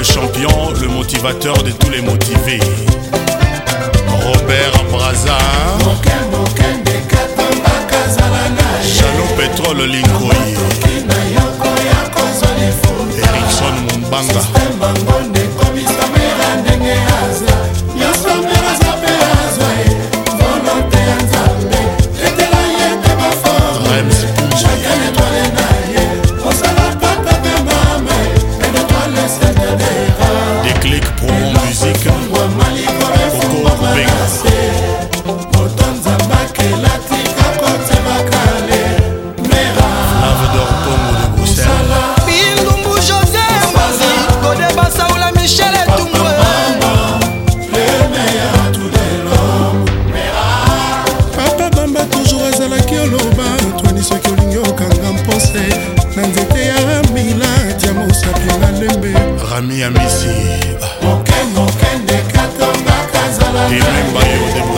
le champion, le motivateur de tous les motivés. Robert Braza. Chalo Pétrole Linkoye. Erickson Mumbanga.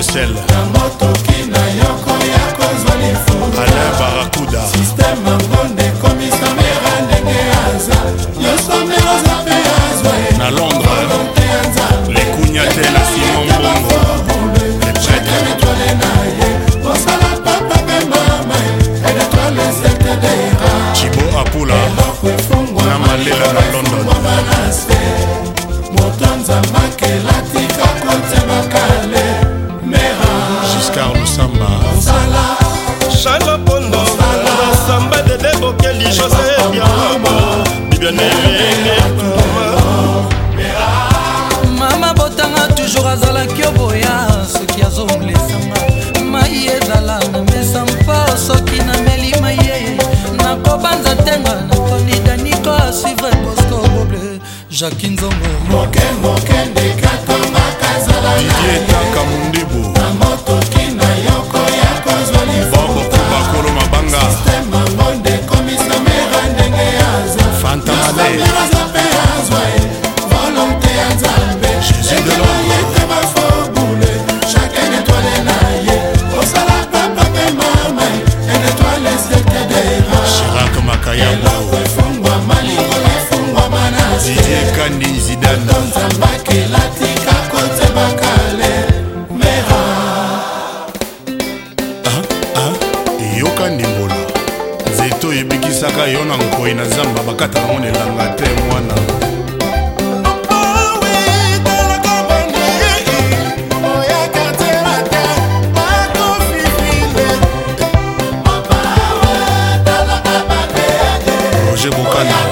Coachella. jaki nzongo mokemokendekatomakazalaetaka mondibo bamotoki na yoko ya kozwa libobakolo mabanga sistemangonde komisa mera ndenge ya zafantamadeaza mpe azwa ye volonté ya nzambe jésus Kayambo Eloko efungwa malingo efungwa manasi kandi nzidanaelatika kotebaka lemera ah, ah, yoka ndimbola nzete oyo ebikisaka yo na nkoi na zamba bakatakango na elanga te mwana roger bokana